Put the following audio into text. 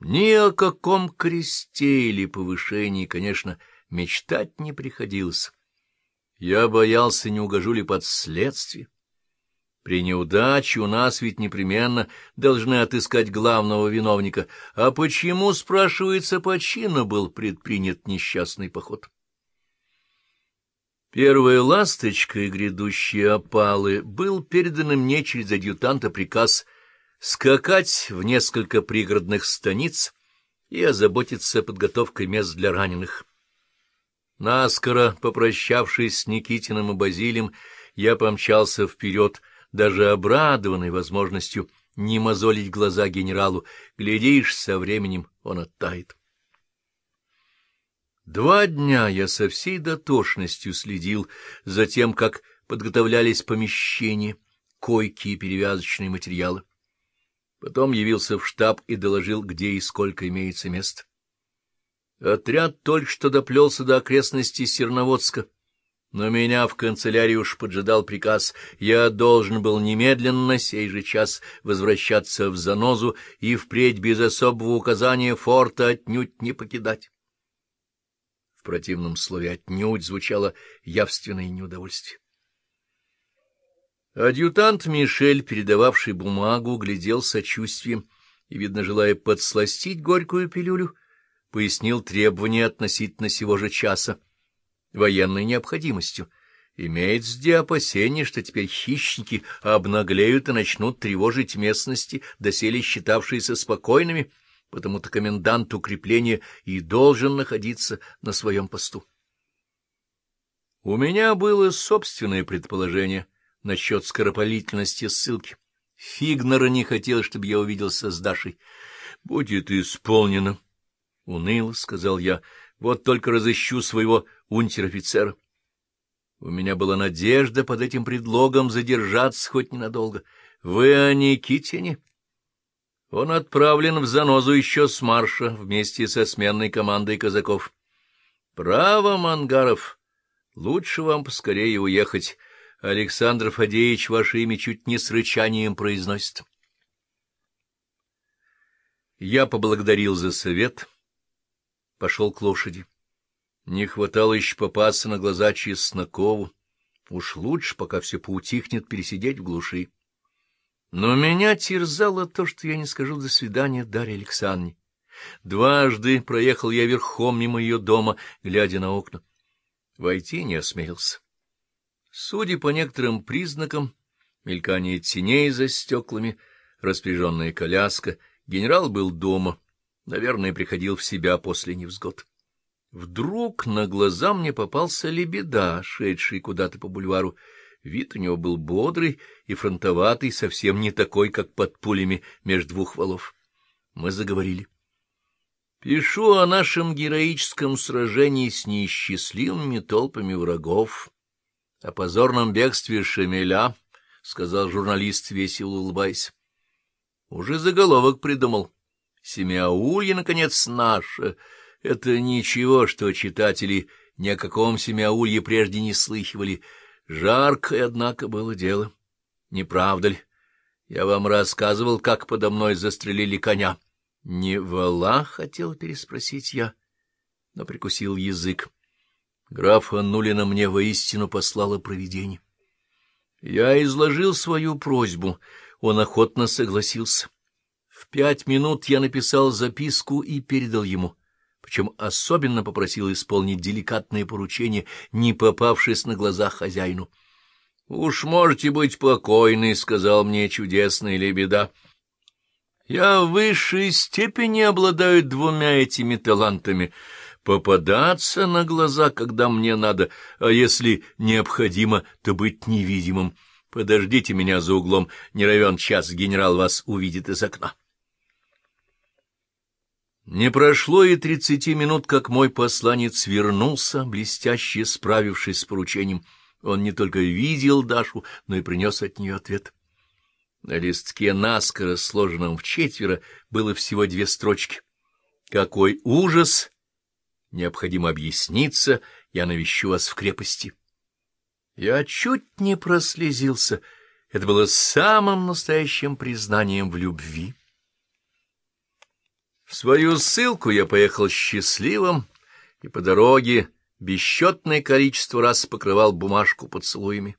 Ни о каком кресте или повышении, конечно, мечтать не приходилось. Я боялся, не угожу ли под следствие. При неудаче у нас ведь непременно должны отыскать главного виновника. А почему, спрашивается, по чину был предпринят несчастный поход? Первой ласточкой грядущие опалы был передан мне через адъютанта приказ скакать в несколько пригородных станиц и озаботиться подготовкой мест для раненых. Наскоро попрощавшись с Никитиным и Базилием, я помчался вперед, даже обрадованный возможностью не мозолить глаза генералу. Глядишь, со временем он оттает. Два дня я со всей дотошностью следил за тем, как подготовлялись помещения, койки и перевязочные материалы. Потом явился в штаб и доложил, где и сколько имеется мест. Отряд только что доплелся до окрестностей Серноводска, но меня в канцелярии уж поджидал приказ. Я должен был немедленно сей же час возвращаться в Занозу и впредь без особого указания форта отнюдь не покидать противном слове «отнюдь» звучало явственное неудовольствие. Адъютант Мишель, передававший бумагу, глядел сочувствием и, видно, желая подсластить горькую пилюлю, пояснил требования относительно сего же часа, военной необходимостью. Имеет где опасение, что теперь хищники обнаглеют и начнут тревожить местности, доселе считавшиеся спокойными — потому-то комендант укрепления и должен находиться на своем посту. У меня было собственное предположение насчет скоропалительности ссылки. Фигнера не хотел, чтобы я увиделся с Дашей. — Будет исполнено, — уныло сказал я. — Вот только разыщу своего унтер-офицера. У меня была надежда под этим предлогом задержаться хоть ненадолго. Вы о Никитине? Он отправлен в занозу еще с марша вместе со сменной командой казаков. Право, Мангаров, лучше вам поскорее уехать. Александр Фадеевич ваше имя чуть не с рычанием произносит. Я поблагодарил за совет, пошел к лошади. Не хватало еще попасться на глаза Чеснокову. Уж лучше, пока все поутихнет, пересидеть в глуши. Но меня терзало то, что я не скажу «до свидания» Дарье Александровне. Дважды проехал я верхом мимо ее дома, глядя на окна. Войти не осмелился. Судя по некоторым признакам, мелькание теней за стеклами, распряженная коляска, генерал был дома, наверное, приходил в себя после невзгод. Вдруг на глаза мне попался лебеда, шедший куда-то по бульвару, Вид у него был бодрый и фронтоватый, совсем не такой, как под пулями между двух валов. Мы заговорили. Пишу о нашем героическом сражении с неисчислимыми толпами врагов, о позорном бегстве Шемеля, — сказал журналист, весело улыбаясь. Уже заголовок придумал. Семяулье, наконец, наше. Это ничего, что читатели ни о каком Семяулье прежде не слыхивали — Жаркое, однако, было дело. Не правда ли? Я вам рассказывал, как подо мной застрелили коня. — Не вала? — хотел переспросить я, но прикусил язык. Графа Нулина мне воистину послало провидение. Я изложил свою просьбу, он охотно согласился. В пять минут я написал записку и передал ему причем особенно попросил исполнить деликатное поручение, не попавшись на глаза хозяину. — Уж можете быть покойны, — сказал мне чудесная лебеда. — Я в высшей степени обладаю двумя этими талантами — попадаться на глаза, когда мне надо, а если необходимо, то быть невидимым. Подождите меня за углом, не равен час генерал вас увидит из окна. Не прошло и тридцати минут, как мой посланец вернулся, блестяще справившись с поручением. Он не только видел Дашу, но и принес от нее ответ. На листке наскоро, сложенном в четверо, было всего две строчки. «Какой ужас! Необходимо объясниться, я навещу вас в крепости». Я чуть не прослезился. Это было самым настоящим признанием в любви. В свою ссылку я поехал счастливым, и по дороге бесчетное количество раз покрывал бумажку поцелуями.